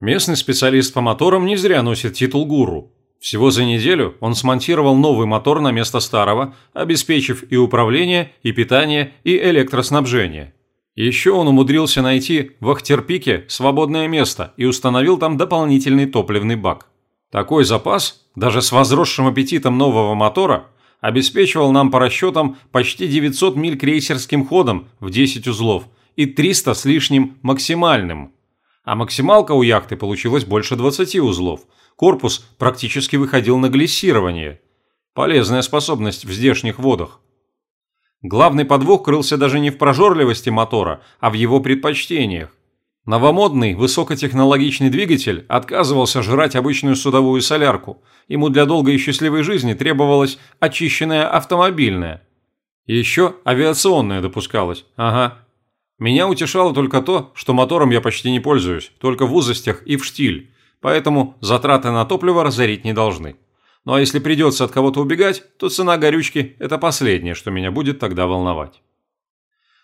Местный специалист по моторам не зря носит титул гуру. Всего за неделю он смонтировал новый мотор на место старого, обеспечив и управление, и питание, и электроснабжение. Еще он умудрился найти в Ахтерпике свободное место и установил там дополнительный топливный бак. Такой запас, даже с возросшим аппетитом нового мотора, обеспечивал нам по расчетам почти 900 миль крейсерским ходом в 10 узлов и 300 с лишним максимальным – а максималка у яхты получилась больше 20 узлов. Корпус практически выходил на глиссирование. Полезная способность в здешних водах. Главный подвох крылся даже не в прожорливости мотора, а в его предпочтениях. Новомодный высокотехнологичный двигатель отказывался жрать обычную судовую солярку. Ему для долгой и счастливой жизни требовалась очищенная автомобильная. еще авиационная допускалась. Ага, меня утешало только то, что мотором я почти не пользуюсь, только в узостях и в штиль, поэтому затраты на топливо разорить не должны. Ну а если придется от кого-то убегать, то цена горючки – это последнее, что меня будет тогда волновать.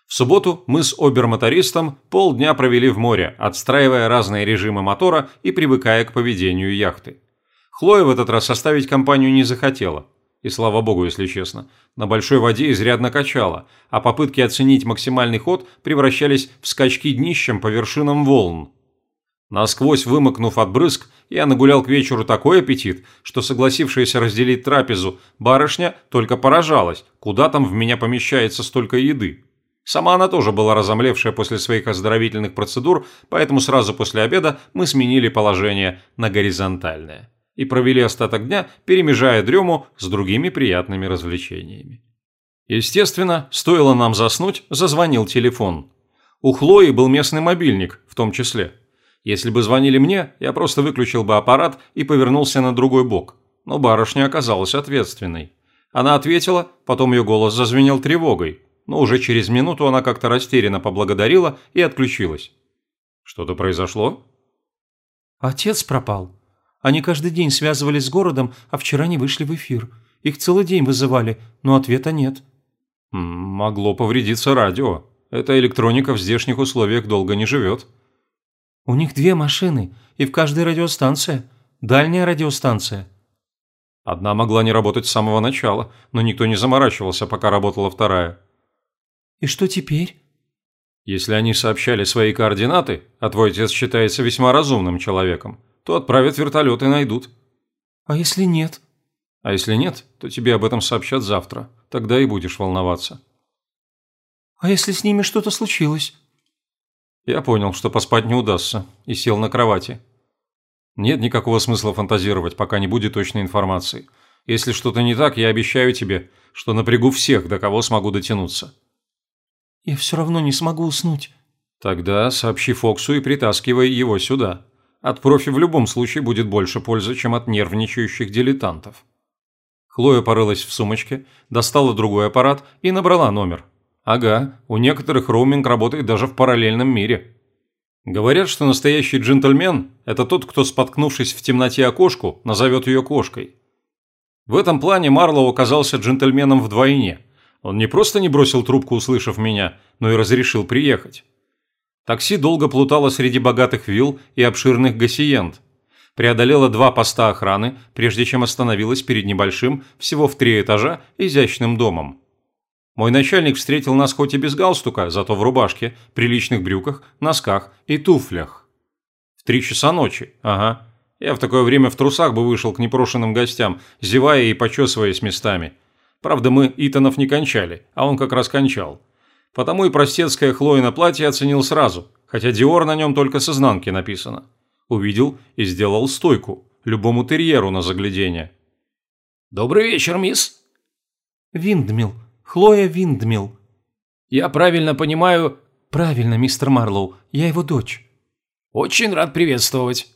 В субботу мы с обермотористом полдня провели в море, отстраивая разные режимы мотора и привыкая к поведению яхты. Хлоя в этот раз оставить компанию не захотела. И слава богу, если честно. На большой воде изрядно качало, а попытки оценить максимальный ход превращались в скачки днищем по вершинам волн. Насквозь вымокнув от брызг, я нагулял к вечеру такой аппетит, что согласившаяся разделить трапезу барышня только поражалась, куда там в меня помещается столько еды. Сама она тоже была разомлевшая после своих оздоровительных процедур, поэтому сразу после обеда мы сменили положение на горизонтальное и провели остаток дня, перемежая дрему с другими приятными развлечениями. Естественно, стоило нам заснуть, зазвонил телефон. У Хлои был местный мобильник, в том числе. Если бы звонили мне, я просто выключил бы аппарат и повернулся на другой бок. Но барышня оказалась ответственной. Она ответила, потом ее голос зазвенел тревогой, но уже через минуту она как-то растерянно поблагодарила и отключилась. «Что-то произошло?» «Отец пропал», они каждый день связывались с городом, а вчера не вышли в эфир. Их целый день вызывали, но ответа нет». «Могло повредиться радио. Эта электроника в здешних условиях долго не живет». «У них две машины, и в каждой радиостанция. Дальняя радиостанция». Одна могла не работать с самого начала, но никто не заморачивался, пока работала вторая. «И что теперь?» «Если они сообщали свои координаты, а твой отец считается весьма разумным человеком, то отправят вертолет и найдут. А если нет? А если нет, то тебе об этом сообщат завтра. Тогда и будешь волноваться. А если с ними что-то случилось? Я понял, что поспать не удастся, и сел на кровати. Нет никакого смысла фантазировать, пока не будет точной информации. Если что-то не так, я обещаю тебе, что напрягу всех, до кого смогу дотянуться. Я все равно не смогу уснуть. Тогда сообщи Фоксу и притаскивай его сюда. От профи в любом случае будет больше пользы, чем от нервничающих дилетантов. Хлоя порылась в сумочке, достала другой аппарат и набрала номер. Ага, у некоторых роуминг работает даже в параллельном мире. Говорят, что настоящий джентльмен – это тот, кто, споткнувшись в темноте окошку, назовет ее кошкой. В этом плане Марлоу оказался джентльменом вдвойне. Он не просто не бросил трубку, услышав меня, но и разрешил приехать. Такси долго плутало среди богатых вилл и обширных гасиент. Преодолела два поста охраны, прежде чем остановилась перед небольшим, всего в три этажа, изящным домом. Мой начальник встретил нас хоть и без галстука, зато в рубашке, приличных брюках, носках и туфлях. В три часа ночи, ага. Я в такое время в трусах бы вышел к непрошенным гостям, зевая и почесываясь местами. Правда, мы Итанов не кончали, а он как раз кончал. Потому и простецкое Хлоина платье оценил сразу, хотя Диор на нем только с изнанки написано. Увидел и сделал стойку, любому терьеру на заглядение. «Добрый вечер, мисс». «Виндмил. Хлоя Виндмил». «Я правильно понимаю...» «Правильно, мистер Марлоу. Я его дочь». «Очень рад приветствовать».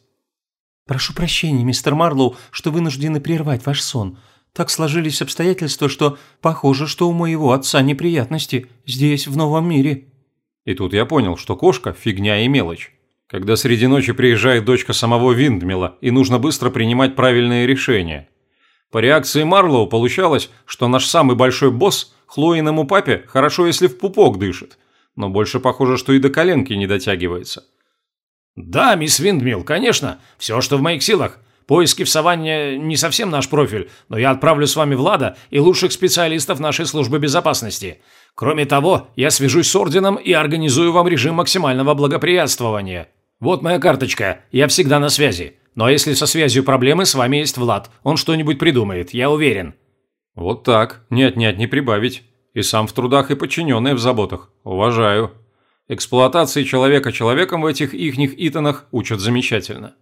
«Прошу прощения, мистер Марлоу, что вынуждены прервать ваш сон. Так сложились обстоятельства, что похоже, что у моего отца неприятности здесь, в новом мире». И тут я понял, что кошка – фигня и мелочь. Когда среди ночи приезжает дочка самого Виндмила, и нужно быстро принимать правильные решения. По реакции Марлоу получалось, что наш самый большой босс Хлоиному папе хорошо, если в пупок дышит, но больше похоже, что и до коленки не дотягивается. Да, мисс Виндмилл, конечно. Все, что в моих силах. Поиски в саванне не совсем наш профиль, но я отправлю с вами Влада и лучших специалистов нашей службы безопасности. Кроме того, я свяжусь с орденом и организую вам режим максимального благоприятствования. Вот моя карточка, я всегда на связи. Но если со связью проблемы, с вами есть Влад. Он что-нибудь придумает, я уверен. Вот так, нет-нет, не прибавить. И сам в трудах, и подчиненные в заботах. Уважаю. Эксплуатации человека человеком в этих ихних итанах учат замечательно.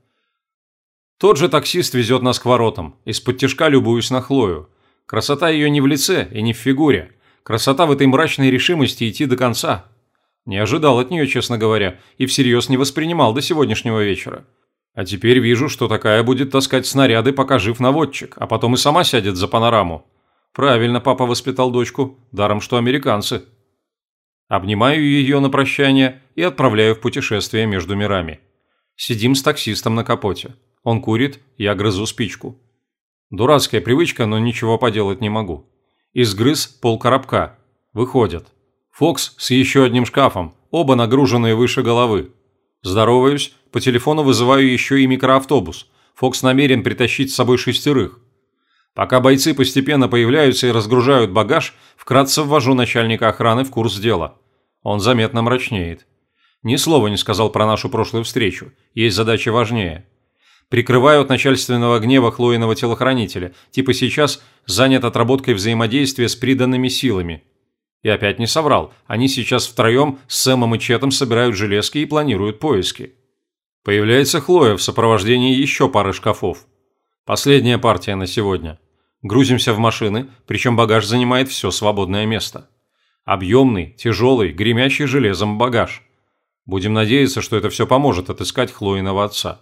Тот же таксист везет нас к воротам. Из-под тяжка любуюсь на Хлою. Красота ее не в лице и не в фигуре. Красота в этой мрачной решимости идти до конца. Не ожидал от нее, честно говоря, и всерьез не воспринимал до сегодняшнего вечера. А теперь вижу, что такая будет таскать снаряды, пока жив наводчик, а потом и сама сядет за панораму. Правильно папа воспитал дочку, даром что американцы. Обнимаю ее на прощание и отправляю в путешествие между мирами. Сидим с таксистом на капоте. Он курит, я грызу спичку. Дурацкая привычка, но ничего поделать не могу. Изгрыз пол коробка. Выходят. Фокс с еще одним шкафом, оба нагруженные выше головы. Здороваюсь, по телефону вызываю еще и микроавтобус. Фокс намерен притащить с собой шестерых. Пока бойцы постепенно появляются и разгружают багаж, вкратце ввожу начальника охраны в курс дела. Он заметно мрачнеет. Ни слова не сказал про нашу прошлую встречу. Есть задача важнее. Прикрываю от начальственного гнева Хлоиного телохранителя, типа сейчас занят отработкой взаимодействия с приданными силами. И опять не соврал, они сейчас втроем с Сэмом и Четом собирают железки и планируют поиски. Появляется Хлоя в сопровождении еще пары шкафов. Последняя партия на сегодня. Грузимся в машины, причем багаж занимает все свободное место. Объемный, тяжелый, гремящий железом багаж. Будем надеяться, что это все поможет отыскать Хлоиного отца.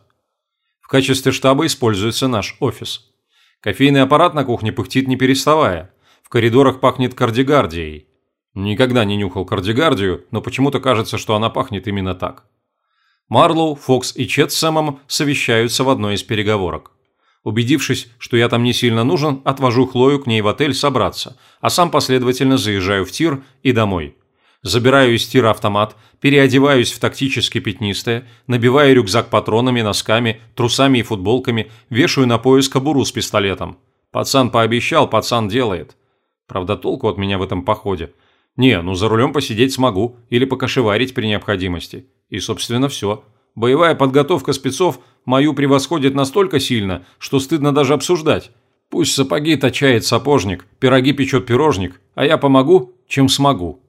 В качестве штаба используется наш офис. Кофейный аппарат на кухне пыхтит не переставая. В коридорах пахнет кардигардией. Никогда не нюхал кардигардию, но почему-то кажется, что она пахнет именно так. Марлоу, Фокс и Чет с Сэмом совещаются в одной из переговорок. Убедившись, что я там не сильно нужен, отвожу Хлою к ней в отель собраться, а сам последовательно заезжаю в тир и домой. Забираю из тира автомат, переодеваюсь в тактически пятнистое, набиваю рюкзак патронами, носками, трусами и футболками, вешаю на пояс кобуру с пистолетом. Пацан пообещал, пацан делает. Правда, толку от меня в этом походе. Не, ну за рулем посидеть смогу или покошеварить при необходимости. И, собственно, все. Боевая подготовка спецов мою превосходит настолько сильно, что стыдно даже обсуждать. Пусть сапоги точает сапожник, пироги печет пирожник, а я помогу, чем смогу.